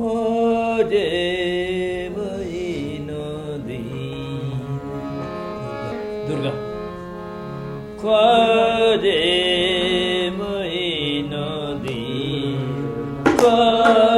과제의 너디 과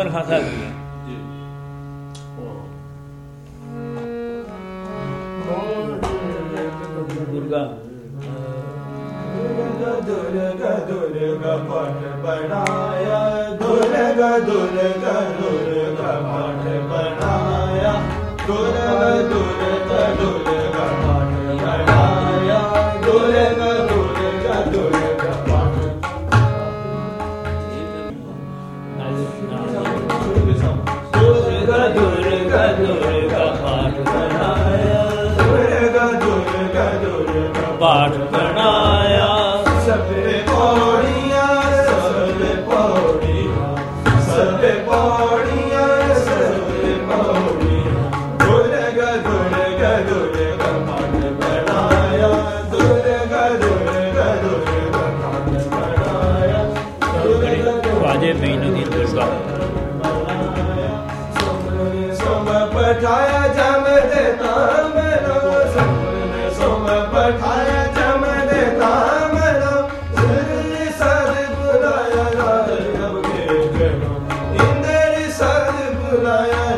पर फंसा दिया दुर्गा। दुर्गा दुर्गा पट बनाया दुर्गा दुर्गा दुर्गा पट बना बैठाया जा मैं देता मैं नाम सुनने सो मैं बैठाया जा मैं देता मैं नाम तेरी सर बुलाया राधे रब के कहना इंद्र सर बुलाया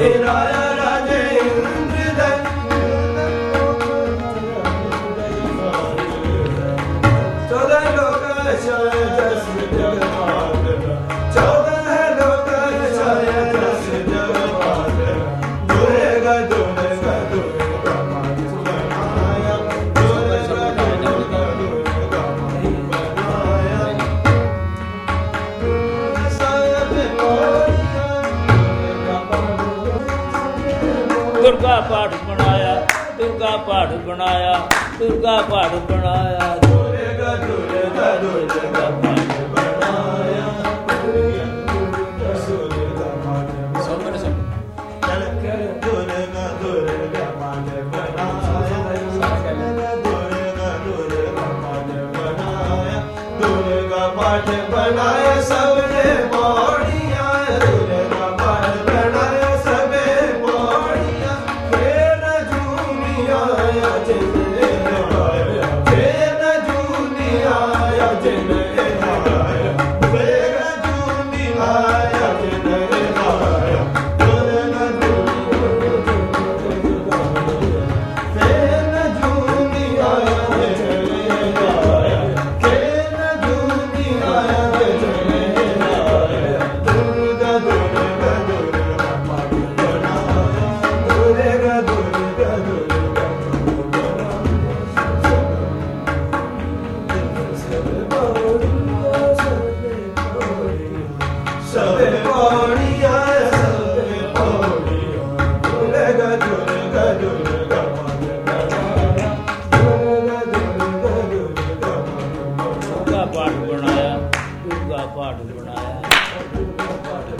तेरा ਦੁਰਗਾ ਪਹਾੜ ਬਣਾਇਆ ਦੁਰਗਾ ਪਹਾੜ ਬਣਾਇਆ। ਦੁਰਗਾ ਦੁਰਗਾ ਦੁਰਗਾ ਪਹਾੜ ਸਭ ਪੌੜੀਆਂ ਸਭ ਪੌੜੀਆਂ ਜੁਲ ਗਾ ਜੁਲ ਗਾ ਜੁਲ ਗਾ ਪਾਠ ਬਣਾਇਆ ਦੂਗਾ ਪਾਠ ਬਣਾਇਆ। ਦੂਗਾ ਪਾਠ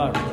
All right.